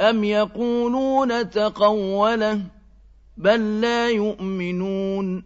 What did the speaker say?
أَمْ يَقُولُونَ تَقَوَّلَهُ ۚ بَل لَّا يُؤْمِنُونَ